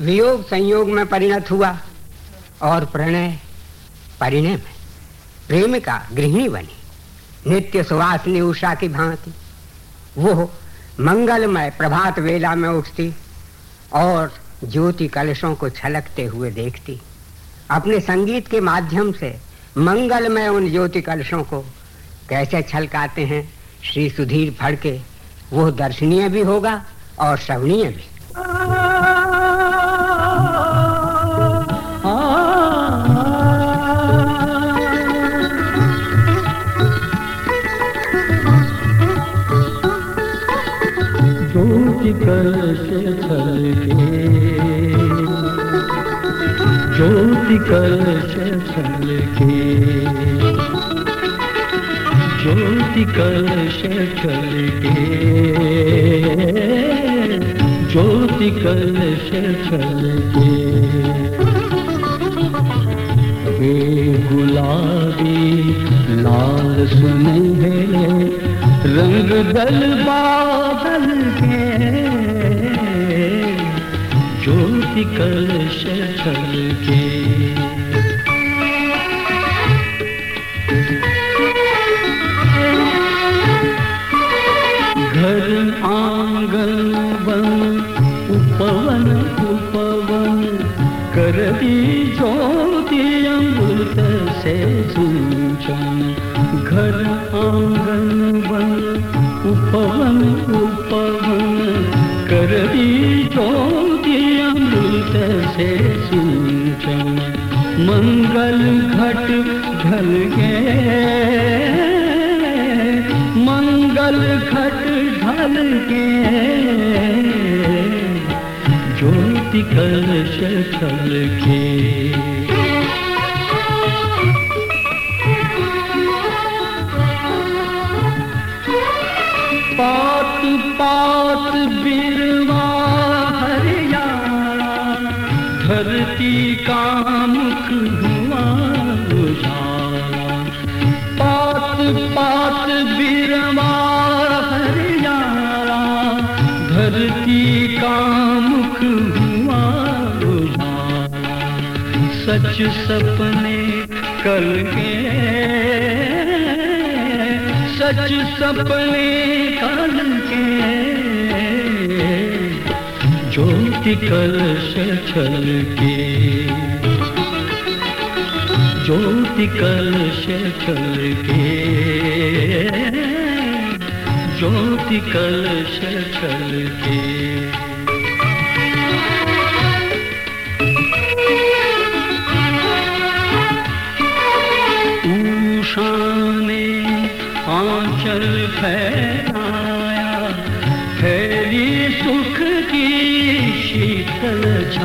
वियोग संयोग में परिणत हुआ और प्रणय परिणय में। प्रेमिका गृहिणी बनी। नित्य सुवासनी उषा की भांति। वो मंगलमय प्रभात वेला में उठती और ज्योति कलशों को छलकते हुए देखती। अपने संगीत के माध्यम से मंगलमय उन ज्योति कलशों को कैसे छलकाते हैं, श्री सुधीर फड़के। वो दर्शनीय भी होगा और श्रवणीय भी। कलश छलके ज्योति कलश छलके ज्योति कलश छलके ज्योति कलश छलके वे गुलाबी लाल सुनहरे रंग दल बादल के ज्योति कलश छल के घर आँगन बन, उपवन उपवन, कर दी ज्योति अमृत से सिंचन। घर आँगन बन उपवन उपवन कर दी ज्योति अमृत से सिंचन मंगल घट ढल गए मंगल घट ढल के ज्योति कलश छल के। धरती का मुख हुआ पात पात बिरवा हरियाणा धरती का मुख हुआ सच सपने कल के। सच सपने कल के। ज्योति कलश छल के। ज्योति कलश छल के। ज्योति कलश छल के। आंचल फैलाया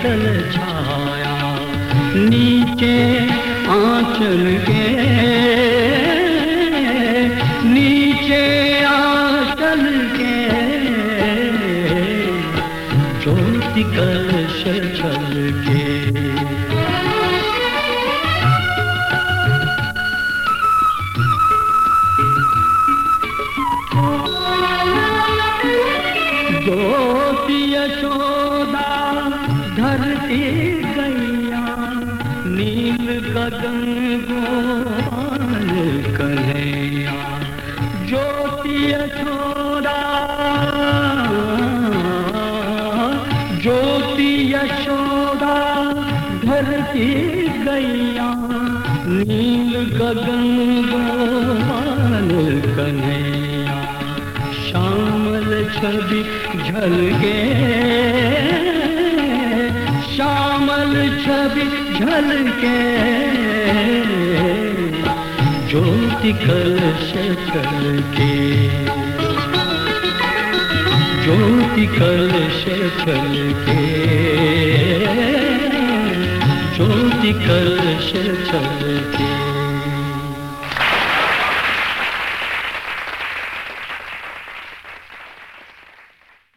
शीतल छाया नीचे आंचल के धरती गैया, नील गगन गोपाल कन्हैया। ज्योति यशोदा ज्योति यशोदा धरती गैया, नील गगन गोपाल कन्हैया। श्यामल छवि झल गे झलके ज्योति कल से चल ज्योति कल से ज्योति कल से चल के